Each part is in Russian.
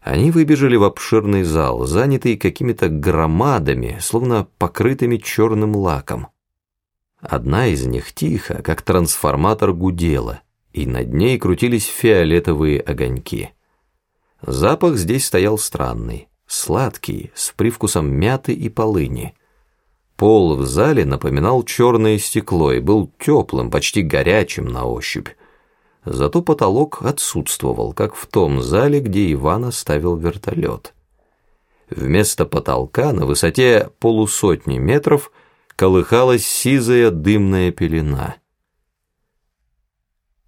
Они выбежали в обширный зал, занятый какими-то громадами, словно покрытыми черным лаком. Одна из них тихо, как трансформатор, гудела, и над ней крутились фиолетовые огоньки. Запах здесь стоял странный, сладкий, с привкусом мяты и полыни. Пол в зале напоминал черное стекло и был теплым, почти горячим на ощупь. Зато потолок отсутствовал, как в том зале, где Иван оставил вертолет. Вместо потолка на высоте полусотни метров колыхалась сизая дымная пелена.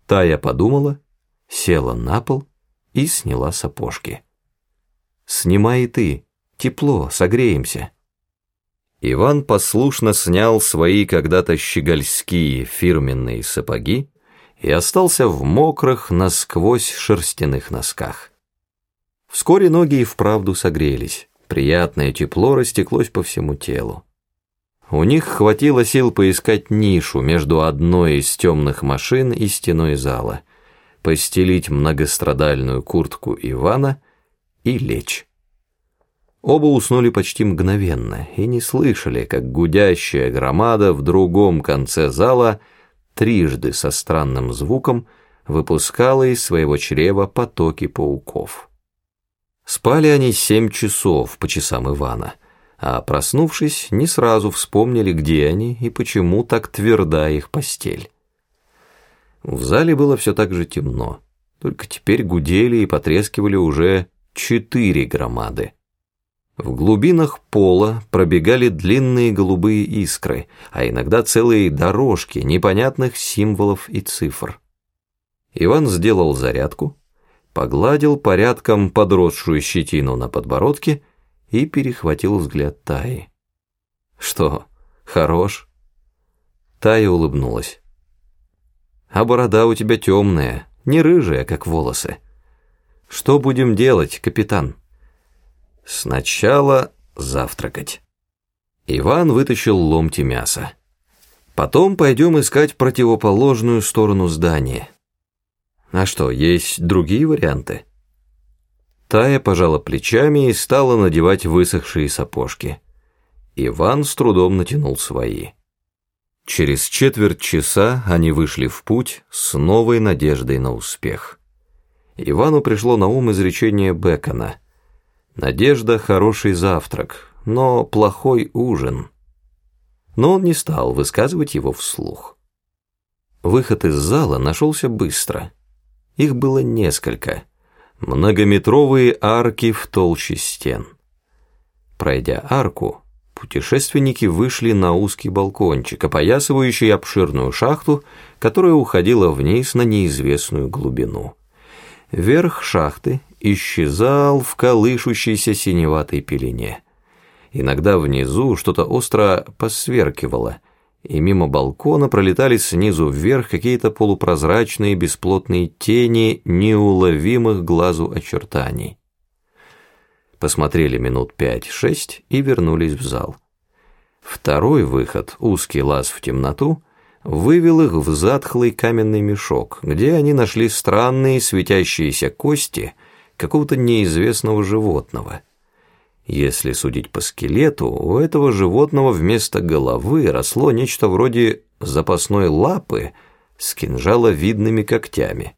Тая подумала, села на пол и сняла сапожки. «Снимай ты, тепло, согреемся». Иван послушно снял свои когда-то щегольские фирменные сапоги и остался в мокрых, насквозь шерстяных носках. Вскоре ноги и вправду согрелись, приятное тепло растеклось по всему телу. У них хватило сил поискать нишу между одной из темных машин и стеной зала, постелить многострадальную куртку Ивана и лечь. Оба уснули почти мгновенно и не слышали, как гудящая громада в другом конце зала трижды со странным звуком выпускала из своего чрева потоки пауков. Спали они семь часов по часам Ивана, а проснувшись, не сразу вспомнили, где они и почему так тверда их постель. В зале было все так же темно, только теперь гудели и потрескивали уже четыре громады. В глубинах пола пробегали длинные голубые искры, а иногда целые дорожки непонятных символов и цифр. Иван сделал зарядку, погладил порядком подросшую щетину на подбородке и перехватил взгляд Таи. «Что, хорош?» Тая улыбнулась. «А борода у тебя темная, не рыжая, как волосы. Что будем делать, капитан?» Сначала завтракать. Иван вытащил ломти мяса. Потом пойдем искать противоположную сторону здания. А что, есть другие варианты? Тая пожала плечами и стала надевать высохшие сапожки. Иван с трудом натянул свои. Через четверть часа они вышли в путь с новой надеждой на успех. Ивану пришло на ум изречение Бекона – Надежда – хороший завтрак, но плохой ужин. Но он не стал высказывать его вслух. Выход из зала нашелся быстро. Их было несколько. Многометровые арки в толще стен. Пройдя арку, путешественники вышли на узкий балкончик, опоясывающий обширную шахту, которая уходила вниз на неизвестную глубину. Верх шахты исчезал в колышущейся синеватой пелене. Иногда внизу что-то остро посверкивало, и мимо балкона пролетали снизу вверх какие-то полупрозрачные бесплотные тени неуловимых глазу очертаний. Посмотрели минут пять-шесть и вернулись в зал. Второй выход, узкий лаз в темноту, вывел их в затхлый каменный мешок, где они нашли странные светящиеся кости — какого-то неизвестного животного. Если судить по скелету, у этого животного вместо головы росло нечто вроде запасной лапы с кинжаловидными когтями.